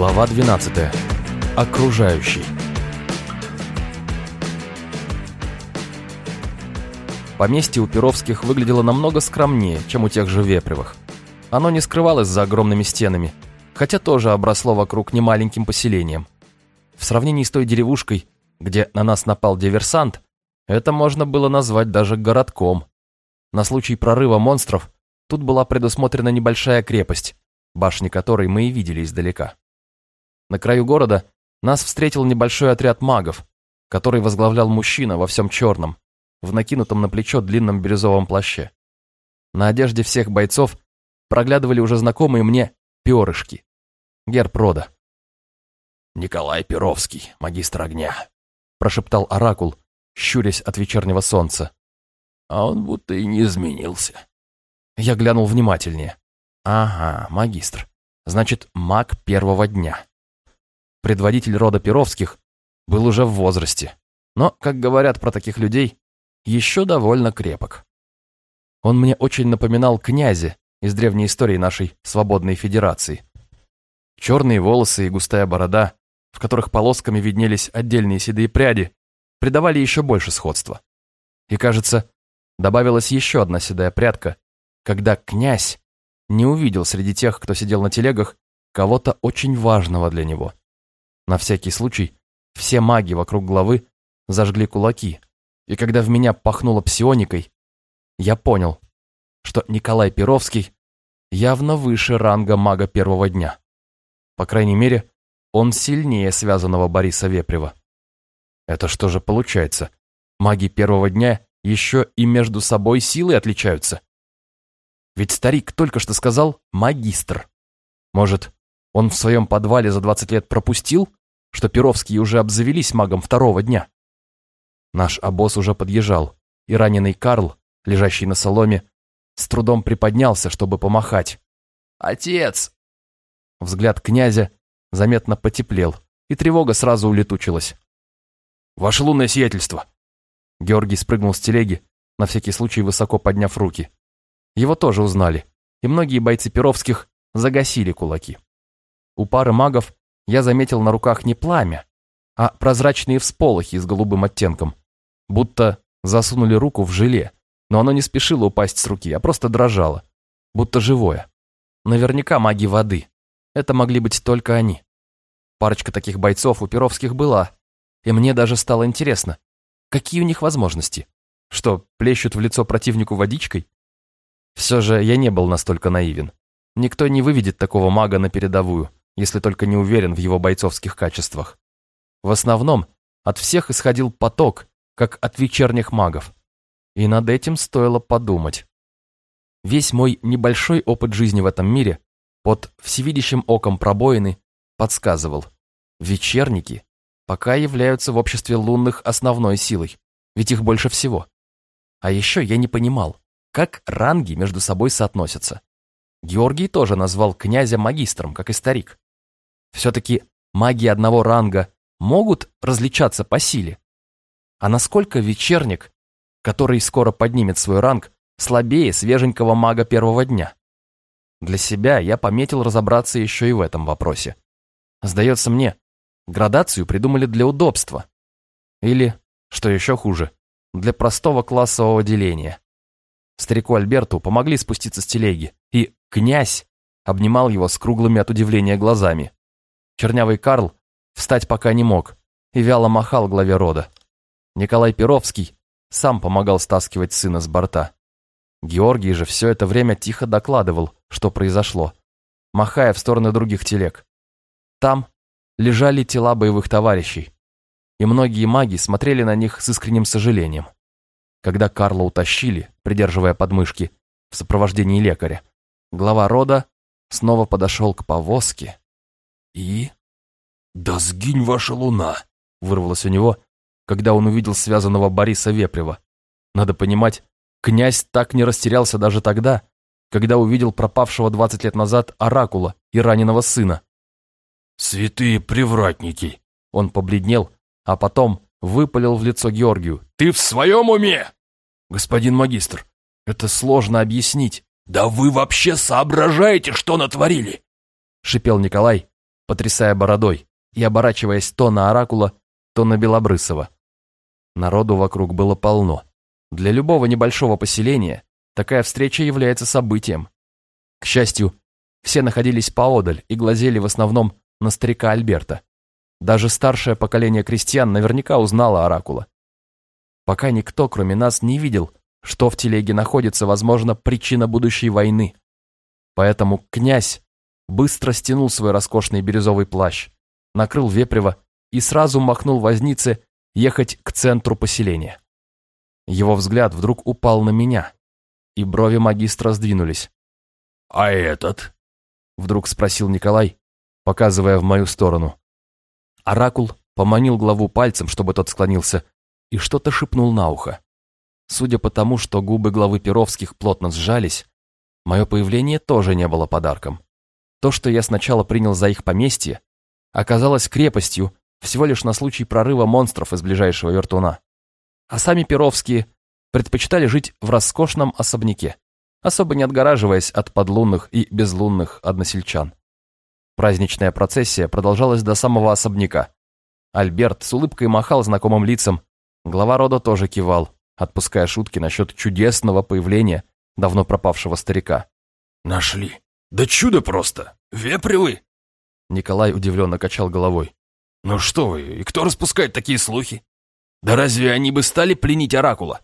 Глава 12. Окружающий. Поместье у Перовских выглядело намного скромнее, чем у тех же Вепревых. Оно не скрывалось за огромными стенами, хотя тоже обросло вокруг немаленьким поселением. В сравнении с той деревушкой, где на нас напал диверсант, это можно было назвать даже городком. На случай прорыва монстров тут была предусмотрена небольшая крепость, башни которой мы и видели издалека. На краю города нас встретил небольшой отряд магов, который возглавлял мужчина во всем черном, в накинутом на плечо длинном бирюзовом плаще. На одежде всех бойцов проглядывали уже знакомые мне перышки. Герб рода. «Николай Перовский, магистр огня», — прошептал оракул, щурясь от вечернего солнца. «А он будто и не изменился». Я глянул внимательнее. «Ага, магистр. Значит, маг первого дня». Предводитель рода Перовских был уже в возрасте, но, как говорят про таких людей, еще довольно крепок. Он мне очень напоминал князя из древней истории нашей свободной федерации. Черные волосы и густая борода, в которых полосками виднелись отдельные седые пряди, придавали еще больше сходства. И, кажется, добавилась еще одна седая прядка, когда князь не увидел среди тех, кто сидел на телегах, кого-то очень важного для него. На всякий случай все маги вокруг главы зажгли кулаки, и когда в меня пахнуло псионикой, я понял, что Николай Перовский явно выше ранга мага первого дня. По крайней мере, он сильнее связанного Бориса Вепрева. Это что же получается? Маги первого дня еще и между собой силой отличаются? Ведь старик только что сказал «магистр». Может, он в своем подвале за 20 лет пропустил, что Перовские уже обзавелись магом второго дня? Наш обоз уже подъезжал, и раненый Карл, лежащий на соломе, с трудом приподнялся, чтобы помахать. «Отец!» Взгляд князя заметно потеплел, и тревога сразу улетучилась. «Ваше лунное сиятельство!» Георгий спрыгнул с телеги, на всякий случай высоко подняв руки. Его тоже узнали, и многие бойцы Перовских загасили кулаки. У пары магов я заметил на руках не пламя, а прозрачные всполохи с голубым оттенком, будто засунули руку в желе, но оно не спешило упасть с руки, а просто дрожало, будто живое. Наверняка маги воды. Это могли быть только они. Парочка таких бойцов у Перовских была, и мне даже стало интересно, какие у них возможности. Что, плещут в лицо противнику водичкой? Все же я не был настолько наивен. Никто не выведет такого мага на передовую, если только не уверен в его бойцовских качествах. В основном от всех исходил поток, как от вечерних магов. И над этим стоило подумать. Весь мой небольшой опыт жизни в этом мире под всевидящим оком пробоины подсказывал. Вечерники пока являются в обществе лунных основной силой, ведь их больше всего. А еще я не понимал, как ранги между собой соотносятся. Георгий тоже назвал князя магистром, как и старик. Все-таки маги одного ранга могут различаться по силе. А насколько вечерник, который скоро поднимет свой ранг, слабее свеженького мага первого дня? Для себя я пометил разобраться еще и в этом вопросе. Сдается мне, градацию придумали для удобства. Или, что еще хуже, для простого классового деления. Старику Альберту помогли спуститься с телеги, и князь обнимал его с круглыми от удивления глазами. Чернявый Карл встать пока не мог и вяло махал главе рода. Николай Перовский сам помогал стаскивать сына с борта. Георгий же все это время тихо докладывал, что произошло, махая в стороны других телег. Там лежали тела боевых товарищей, и многие маги смотрели на них с искренним сожалением. Когда Карла утащили, придерживая подмышки, в сопровождении лекаря, глава рода снова подошел к повозке и... «Да сгинь ваша луна!» вырвалось у него, когда он увидел связанного Бориса Вепрева. Надо понимать, князь так не растерялся даже тогда, когда увидел пропавшего 20 лет назад оракула и раненого сына. «Святые привратники!» Он побледнел, а потом выпалил в лицо Георгию. «Ты в своем уме?» «Господин магистр, это сложно объяснить». «Да вы вообще соображаете, что натворили?» Шипел Николай, потрясая бородой и оборачиваясь то на Оракула, то на Белобрысова. Народу вокруг было полно. Для любого небольшого поселения такая встреча является событием. К счастью, все находились поодаль и глазели в основном на старика Альберта. Даже старшее поколение крестьян наверняка узнало Оракула. Пока никто, кроме нас, не видел, что в телеге находится, возможно, причина будущей войны. Поэтому князь быстро стянул свой роскошный бирюзовый плащ, накрыл Вепрева и сразу махнул вознице ехать к центру поселения. Его взгляд вдруг упал на меня, и брови магистра сдвинулись. «А этот?» — вдруг спросил Николай, показывая в мою сторону. Оракул поманил главу пальцем, чтобы тот склонился, и что-то шепнул на ухо. Судя по тому, что губы главы Перовских плотно сжались, мое появление тоже не было подарком. То, что я сначала принял за их поместье, оказалось крепостью всего лишь на случай прорыва монстров из ближайшего вертуна. А сами Перовские предпочитали жить в роскошном особняке, особо не отгораживаясь от подлунных и безлунных односельчан. Праздничная процессия продолжалась до самого особняка. Альберт с улыбкой махал знакомым лицам, глава рода тоже кивал, отпуская шутки насчет чудесного появления давно пропавшего старика. «Нашли. Да чудо просто! Вепривы!» Николай удивленно качал головой. «Ну что вы, и кто распускает такие слухи? Да разве они бы стали пленить Оракула?»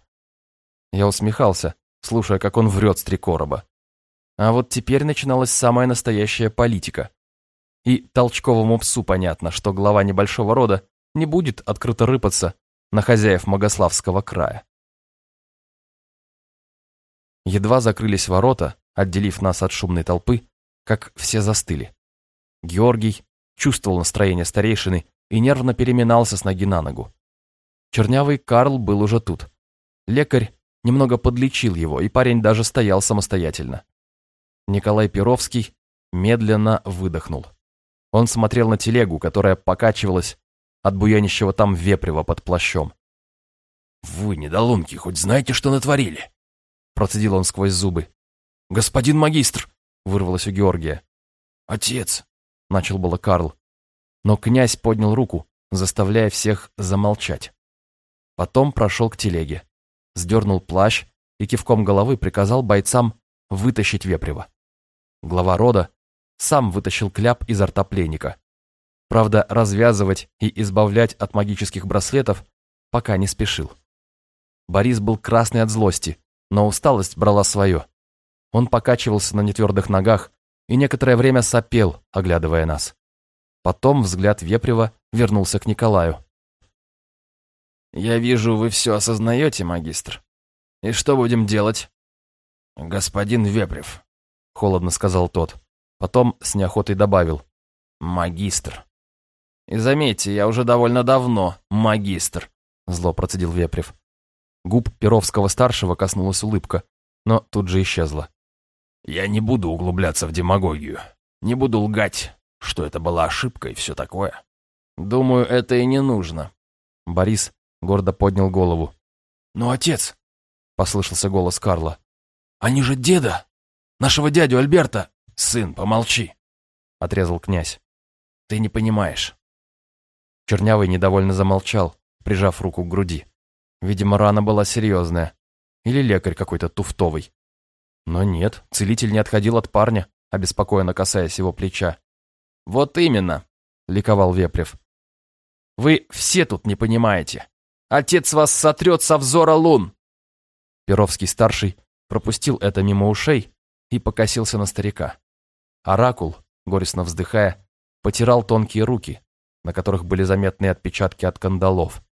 Я усмехался, слушая, как он врет с три короба. А вот теперь начиналась самая настоящая политика. И толчковому псу понятно, что глава небольшого рода не будет открыто рыпаться на хозяев Могославского края. Едва закрылись ворота, отделив нас от шумной толпы, как все застыли. Георгий чувствовал настроение старейшины и нервно переминался с ноги на ногу. Чернявый Карл был уже тут. Лекарь немного подлечил его, и парень даже стоял самостоятельно. Николай Перовский медленно выдохнул. Он смотрел на телегу, которая покачивалась от буянищего там вепрева под плащом. «Вы, недолунки, хоть знаете, что натворили?» Процедил он сквозь зубы. «Господин магистр!» — вырвалось у Георгия. «Отец!» — начал было Карл. Но князь поднял руку, заставляя всех замолчать. Потом прошел к телеге, сдернул плащ и кивком головы приказал бойцам вытащить вепрева. Глава рода сам вытащил кляп изо рта пленника. Правда, развязывать и избавлять от магических браслетов пока не спешил. Борис был красный от злости, но усталость брала свое. Он покачивался на нетвердых ногах и некоторое время сопел, оглядывая нас. Потом взгляд Вепрева вернулся к Николаю. «Я вижу, вы все осознаете, магистр. И что будем делать?» «Господин Вепрев», — холодно сказал тот. Потом с неохотой добавил «магистр». «И заметьте, я уже довольно давно магистр», — зло процедил Вепрев. Губ Перовского-старшего коснулась улыбка, но тут же исчезла. «Я не буду углубляться в демагогию, не буду лгать, что это была ошибка и все такое». «Думаю, это и не нужно». Борис гордо поднял голову. «Но отец!» — послышался голос Карла. «Они же деда! Нашего дядю Альберта!» «Сын, помолчи!» — отрезал князь. «Ты не понимаешь». Чернявый недовольно замолчал, прижав руку к груди. Видимо, рана была серьезная. Или лекарь какой-то туфтовый. Но нет, целитель не отходил от парня, обеспокоенно касаясь его плеча. «Вот именно!» — ликовал Вепрев. «Вы все тут не понимаете. Отец вас сотрет со взора лун!» Перовский-старший пропустил это мимо ушей и покосился на старика. Оракул, горестно вздыхая, потирал тонкие руки, на которых были заметны отпечатки от кандалов.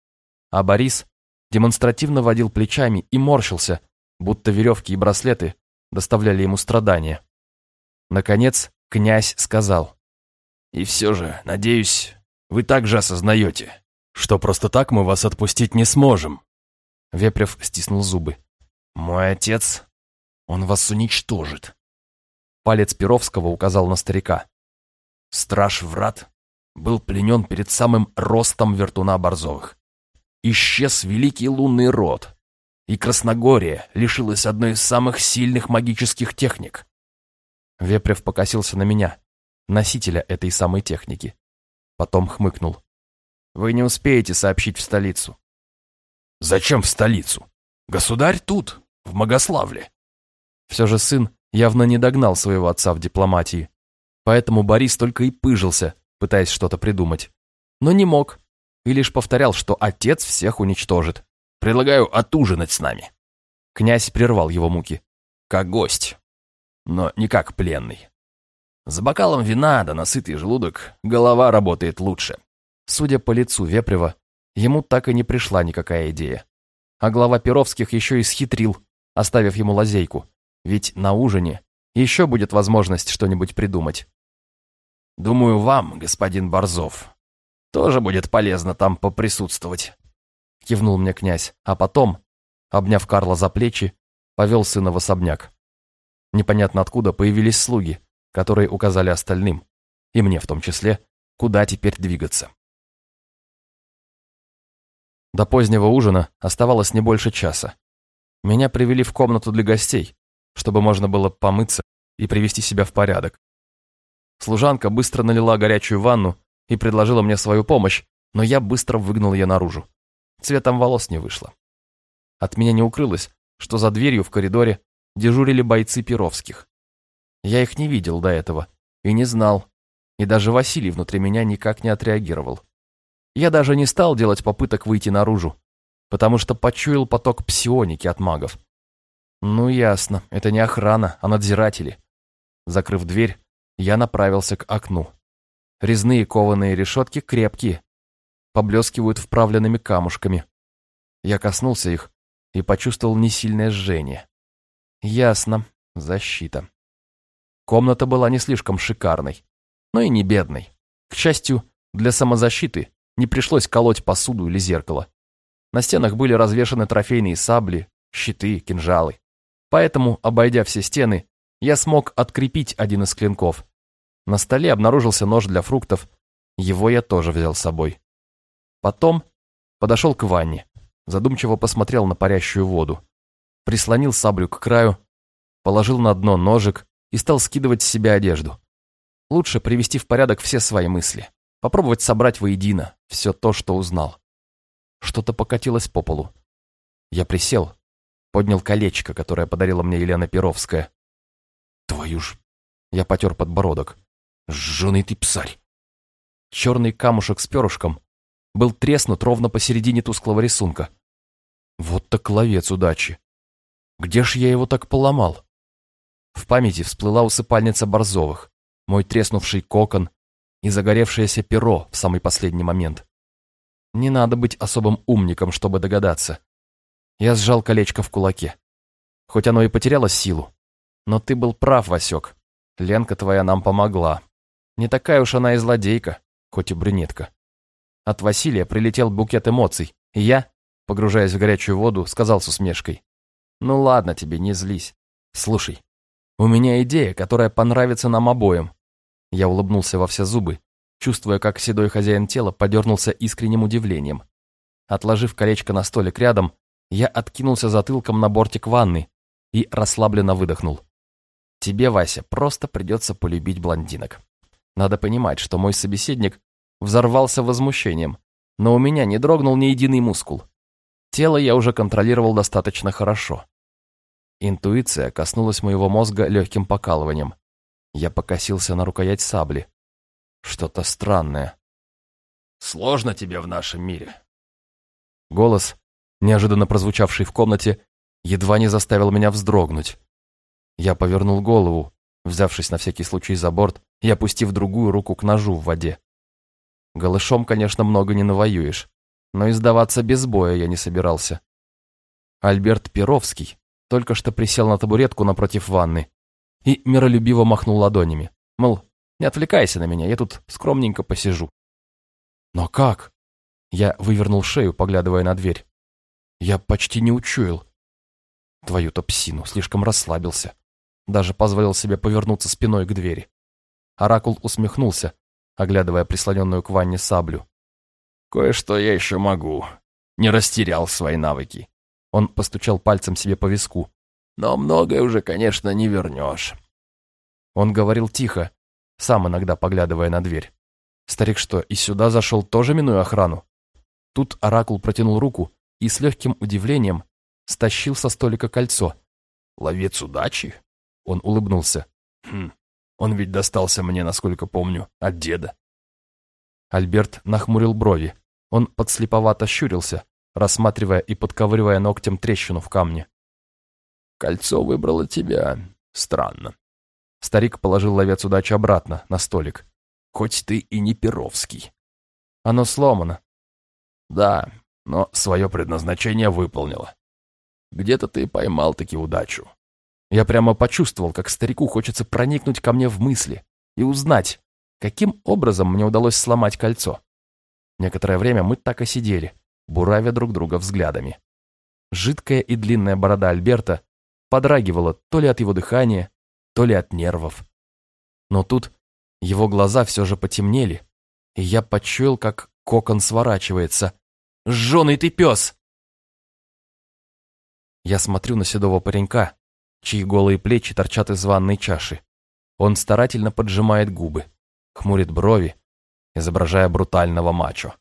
А Борис демонстративно водил плечами и морщился, будто веревки и браслеты доставляли ему страдания. Наконец, князь сказал. «И все же, надеюсь, вы также осознаете, что просто так мы вас отпустить не сможем». Вепрев стиснул зубы. «Мой отец, он вас уничтожит. Палец Перовского указал на старика. Страж врат был пленен перед самым ростом вертуна Борзовых. Исчез великий лунный род, и Красногория лишилась одной из самых сильных магических техник. Вепрев покосился на меня, носителя этой самой техники. Потом хмыкнул. «Вы не успеете сообщить в столицу». «Зачем в столицу? Государь тут, в Могославле». Все же сын явно не догнал своего отца в дипломатии, поэтому Борис только и пыжился, пытаясь что-то придумать. Но не мог, и лишь повторял, что отец всех уничтожит. «Предлагаю отужинать с нами». Князь прервал его муки. «Как гость, но не как пленный. За бокалом вина да насытый желудок голова работает лучше». Судя по лицу Вепрева, ему так и не пришла никакая идея. А глава Перовских еще и схитрил, оставив ему лазейку. Ведь на ужине еще будет возможность что-нибудь придумать. «Думаю, вам, господин Борзов, тоже будет полезно там поприсутствовать», кивнул мне князь, а потом, обняв Карла за плечи, повел сына в особняк. Непонятно откуда появились слуги, которые указали остальным, и мне в том числе, куда теперь двигаться. До позднего ужина оставалось не больше часа. Меня привели в комнату для гостей, чтобы можно было помыться и привести себя в порядок. Служанка быстро налила горячую ванну и предложила мне свою помощь, но я быстро выгнал ее наружу. Цветом волос не вышло. От меня не укрылось, что за дверью в коридоре дежурили бойцы Перовских. Я их не видел до этого и не знал, и даже Василий внутри меня никак не отреагировал. Я даже не стал делать попыток выйти наружу, потому что почуял поток псионики от магов. Ну ясно, это не охрана, а надзиратели. Закрыв дверь, я направился к окну. Резные кованые решетки крепкие, поблескивают вправленными камушками. Я коснулся их и почувствовал несильное жжение. Ясно, защита. Комната была не слишком шикарной, но и не бедной. К счастью, для самозащиты не пришлось колоть посуду или зеркало. На стенах были развешаны трофейные сабли, щиты, кинжалы. Поэтому, обойдя все стены, я смог открепить один из клинков. На столе обнаружился нож для фруктов, его я тоже взял с собой. Потом подошел к ванне, задумчиво посмотрел на парящую воду прислонил саблю к краю, положил на дно ножик и стал скидывать с себя одежду. Лучше привести в порядок все свои мысли, попробовать собрать воедино все то, что узнал. Что-то покатилось по полу. Я присел, поднял колечко, которое подарила мне Елена Перовская. Твою ж... Я потер подбородок. Жженый ты псарь. Черный камушек с перышком был треснут ровно посередине тусклого рисунка. Вот так ловец удачи. Где ж я его так поломал? В памяти всплыла усыпальница Борзовых, мой треснувший кокон и загоревшееся перо в самый последний момент. Не надо быть особым умником, чтобы догадаться. Я сжал колечко в кулаке. Хоть оно и потеряло силу. Но ты был прав, Васек. Ленка твоя нам помогла. Не такая уж она и злодейка, хоть и брюнетка. От Василия прилетел букет эмоций, и я, погружаясь в горячую воду, сказал с усмешкой. Ну ладно тебе, не злись. Слушай, у меня идея, которая понравится нам обоим. Я улыбнулся во все зубы, чувствуя, как седой хозяин тела подернулся искренним удивлением. Отложив колечко на столик рядом, я откинулся затылком на бортик ванны и расслабленно выдохнул. Тебе, Вася, просто придется полюбить блондинок. Надо понимать, что мой собеседник взорвался возмущением, но у меня не дрогнул ни единый мускул. Тело я уже контролировал достаточно хорошо. Интуиция коснулась моего мозга легким покалыванием. Я покосился на рукоять сабли. Что-то странное. «Сложно тебе в нашем мире». Голос, неожиданно прозвучавший в комнате, едва не заставил меня вздрогнуть. Я повернул голову, взявшись на всякий случай за борт и опустив другую руку к ножу в воде. Голышом, конечно, много не навоюешь, но и сдаваться без боя я не собирался. Альберт Перовский только что присел на табуретку напротив ванны и миролюбиво махнул ладонями. Мол, не отвлекайся на меня, я тут скромненько посижу. Но как? Я вывернул шею, поглядывая на дверь. Я почти не учуял. Твою-то слишком расслабился. Даже позволил себе повернуться спиной к двери. Оракул усмехнулся, оглядывая прислоненную к ванне саблю. Кое-что я еще могу. Не растерял свои навыки. Он постучал пальцем себе по виску. Но многое уже, конечно, не вернешь. Он говорил тихо, сам иногда поглядывая на дверь. Старик что, и сюда зашел тоже минуя охрану? Тут Оракул протянул руку и с легким удивлением стащил со столика кольцо. «Ловец удачи?» Он улыбнулся. «Хм, он ведь достался мне, насколько помню, от деда». Альберт нахмурил брови. Он подслеповато щурился, рассматривая и подковыривая ногтем трещину в камне. «Кольцо выбрало тебя. Странно». Старик положил ловец удачи обратно, на столик. «Хоть ты и не Перовский». «Оно сломано». «Да, но свое предназначение выполнило. Где-то ты поймал-таки удачу». Я прямо почувствовал, как старику хочется проникнуть ко мне в мысли и узнать, каким образом мне удалось сломать кольцо. Некоторое время мы так и сидели, буравя друг друга взглядами. Жидкая и длинная борода Альберта подрагивала то ли от его дыхания, то ли от нервов. Но тут его глаза все же потемнели, и я почуял, как кокон сворачивается. «Жженый ты пес!» Я смотрю на седого паренька, чьи голые плечи торчат из ванной чаши. Он старательно поджимает губы, хмурит брови, изображая брутального мачо.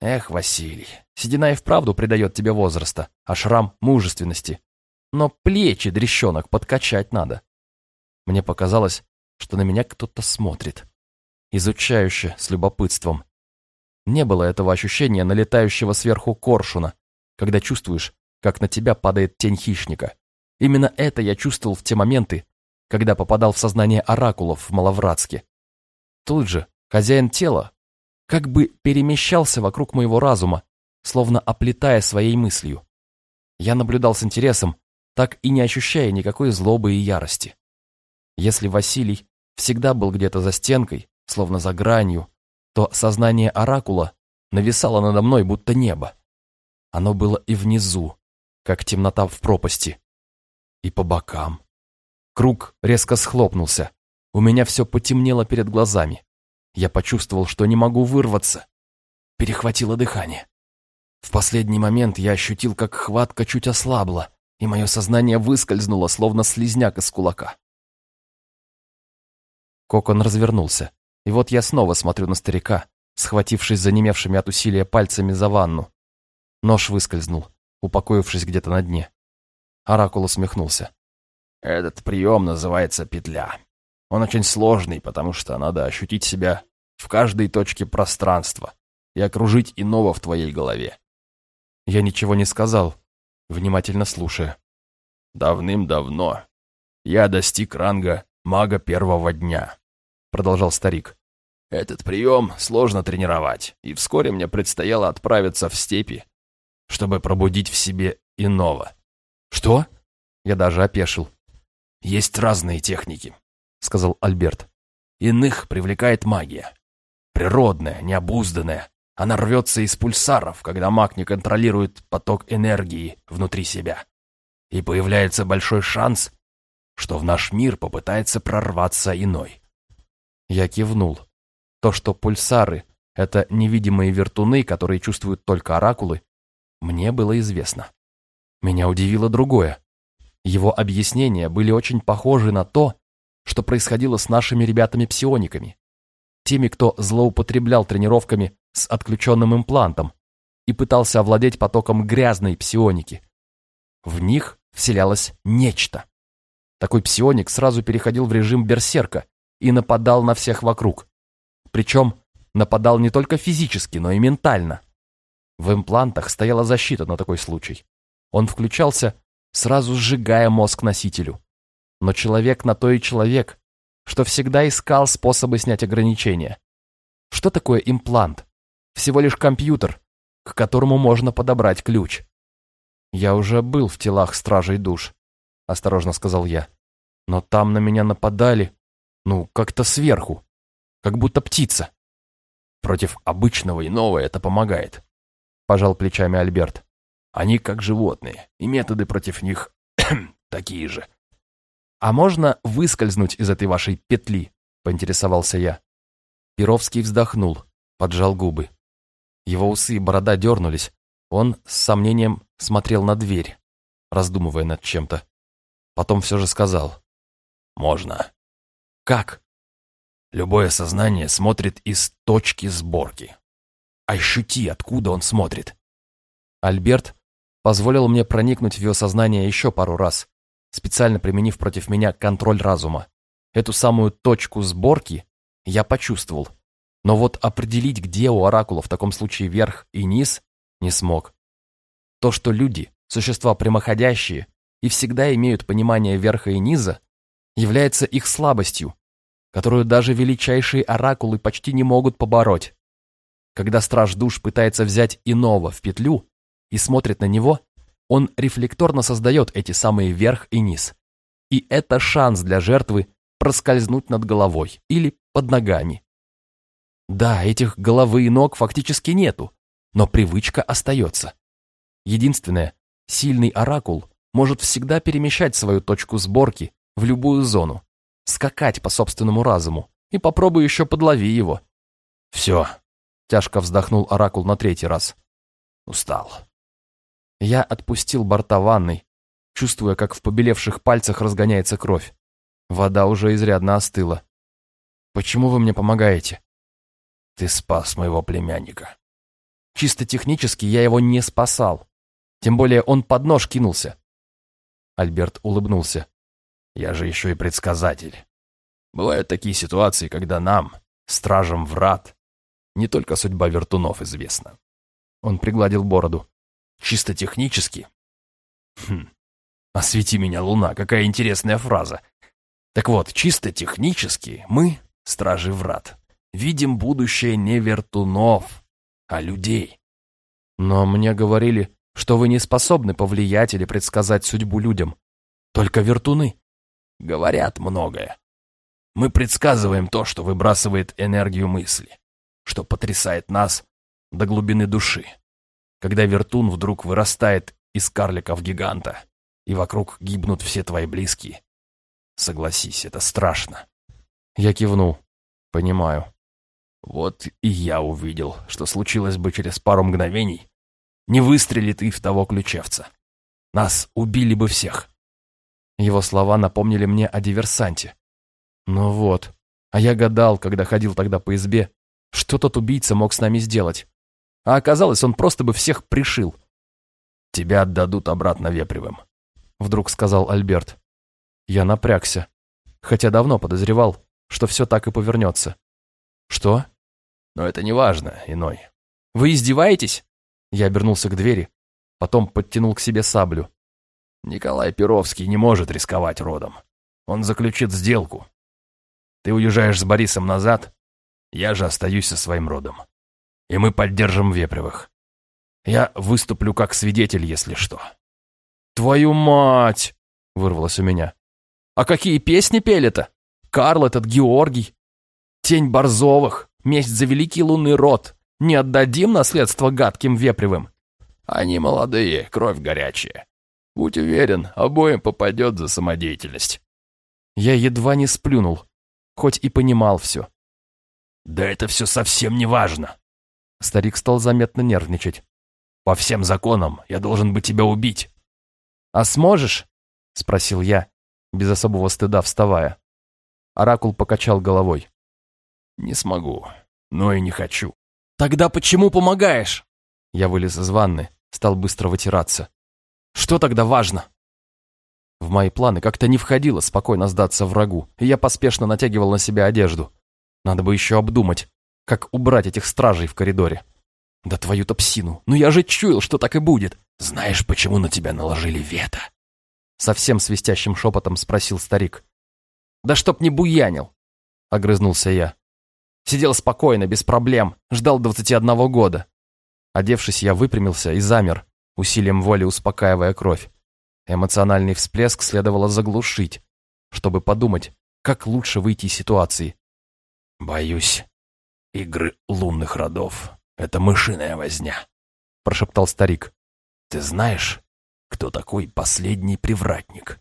Эх, Василий, седина и вправду придает тебе возраста, а шрам — мужественности. Но плечи, дрещенок, подкачать надо. Мне показалось, что на меня кто-то смотрит. Изучающе, с любопытством. Не было этого ощущения налетающего сверху коршуна, когда чувствуешь, как на тебя падает тень хищника. Именно это я чувствовал в те моменты, когда попадал в сознание оракулов в Маловратске. Тут же хозяин тела как бы перемещался вокруг моего разума, словно оплетая своей мыслью. Я наблюдал с интересом, так и не ощущая никакой злобы и ярости. Если Василий всегда был где-то за стенкой, словно за гранью, то сознание оракула нависало надо мной, будто небо. Оно было и внизу, как темнота в пропасти, и по бокам. Круг резко схлопнулся. У меня все потемнело перед глазами. Я почувствовал, что не могу вырваться. Перехватило дыхание. В последний момент я ощутил, как хватка чуть ослабла, и мое сознание выскользнуло, словно слизняк из кулака. Кокон развернулся, и вот я снова смотрю на старика, схватившись занемевшими от усилия пальцами за ванну. Нож выскользнул, упокоившись где-то на дне. Оракул усмехнулся. «Этот прием называется петля. Он очень сложный, потому что надо ощутить себя в каждой точке пространства и окружить иного в твоей голове». Я ничего не сказал, внимательно слушая. «Давным-давно я достиг ранга мага первого дня», — продолжал старик. «Этот прием сложно тренировать, и вскоре мне предстояло отправиться в степи, чтобы пробудить в себе иного. «Что?» Я даже опешил. «Есть разные техники», — сказал Альберт. «Иных привлекает магия. Природная, необузданная. Она рвется из пульсаров, когда маг не контролирует поток энергии внутри себя. И появляется большой шанс, что в наш мир попытается прорваться иной». Я кивнул. То, что пульсары — это невидимые вертуны, которые чувствуют только оракулы, мне было известно. Меня удивило другое. Его объяснения были очень похожи на то, что происходило с нашими ребятами-псиониками. Теми, кто злоупотреблял тренировками с отключенным имплантом и пытался овладеть потоком грязной псионики. В них вселялось нечто. Такой псионик сразу переходил в режим берсерка и нападал на всех вокруг. Причем нападал не только физически, но и ментально. В имплантах стояла защита на такой случай. Он включался, сразу сжигая мозг носителю. Но человек на то и человек, что всегда искал способы снять ограничения. Что такое имплант? Всего лишь компьютер, к которому можно подобрать ключ. «Я уже был в телах стражей душ», — осторожно сказал я. «Но там на меня нападали, ну, как-то сверху, как будто птица». «Против обычного иного это помогает», — пожал плечами Альберт. Они как животные, и методы против них такие же. «А можно выскользнуть из этой вашей петли?» — поинтересовался я. Перовский вздохнул, поджал губы. Его усы и борода дернулись. Он с сомнением смотрел на дверь, раздумывая над чем-то. Потом все же сказал. «Можно». «Как?» Любое сознание смотрит из точки сборки. Ощути, откуда он смотрит. Альберт позволил мне проникнуть в его сознание еще пару раз, специально применив против меня контроль разума. Эту самую точку сборки я почувствовал, но вот определить, где у оракула в таком случае верх и низ, не смог. То, что люди, существа прямоходящие и всегда имеют понимание верха и низа, является их слабостью, которую даже величайшие оракулы почти не могут побороть. Когда страж душ пытается взять иного в петлю и смотрит на него, он рефлекторно создает эти самые верх и низ. И это шанс для жертвы проскользнуть над головой или под ногами. Да, этих головы и ног фактически нету, но привычка остается. Единственное, сильный оракул может всегда перемещать свою точку сборки в любую зону, скакать по собственному разуму, и попробуй еще подлови его. «Все», — тяжко вздохнул Оракул на третий раз. «Устал». Я отпустил борта ванной, чувствуя, как в побелевших пальцах разгоняется кровь. Вода уже изрядно остыла. «Почему вы мне помогаете?» «Ты спас моего племянника». «Чисто технически я его не спасал. Тем более он под нож кинулся». Альберт улыбнулся. Я же еще и предсказатель. Бывают такие ситуации, когда нам, стражам врат, не только судьба вертунов известна. Он пригладил бороду. Чисто технически. Хм. Освети меня, луна, какая интересная фраза. Так вот, чисто технически мы, стражи врат, видим будущее не вертунов, а людей. Но мне говорили, что вы не способны повлиять или предсказать судьбу людям. Только вертуны говорят многое. Мы предсказываем то, что выбрасывает энергию мысли, что потрясает нас до глубины души. Когда вертун вдруг вырастает из карликов гиганта, и вокруг гибнут все твои близкие. Согласись, это страшно. Я кивнул. Понимаю. Вот и я увидел, что случилось бы через пару мгновений. Не выстрелит и в того ключевца. Нас убили бы всех. Его слова напомнили мне о диверсанте. Ну вот, а я гадал, когда ходил тогда по избе, что тот убийца мог с нами сделать. А оказалось, он просто бы всех пришил. «Тебя отдадут обратно Вепревым», — вдруг сказал Альберт. Я напрягся, хотя давно подозревал, что все так и повернется. «Что?» «Но это не важно, иной». «Вы издеваетесь?» Я обернулся к двери, потом подтянул к себе саблю. Николай Перовский не может рисковать родом. Он заключит сделку. Ты уезжаешь с Борисом назад, я же остаюсь со своим родом. И мы поддержим Вепревых. Я выступлю как свидетель, если что. «Твою мать!» — вырвалось у меня. «А какие песни пели-то? Карл этот, Георгий. Тень Борзовых, месть за великий лунный род. Не отдадим наследство гадким Вепревым?» «Они молодые, кровь горячая. Будь уверен, обоим попадет за самодеятельность. Я едва не сплюнул, хоть и понимал все. Да это все совсем не важно. Старик стал заметно нервничать. По всем законам я должен бы тебя убить. А сможешь? Спросил я, без особого стыда вставая. Оракул покачал головой. Не смогу, но и не хочу. Тогда почему помогаешь? Я вылез из ванны, стал быстро вытираться. Что тогда важно? В мои планы как-то не входило спокойно сдаться врагу, и я поспешно натягивал на себя одежду. Надо бы еще обдумать, как убрать этих стражей в коридоре. Да твою-то псину, ну я же чуял, что так и будет. Знаешь, почему на тебя наложили вето? Совсем свистящим шепотом спросил старик. Да чтоб не буянил, огрызнулся я. Сидел спокойно, без проблем, ждал двадцати одного года. Одевшись, я выпрямился и замер, усилием воли успокаивая кровь. Эмоциональный всплеск следовало заглушить, чтобы подумать, как лучше выйти из ситуации. «Боюсь, игры лунных родов — это мышиная возня», — прошептал старик. «Ты знаешь, кто такой последний привратник?»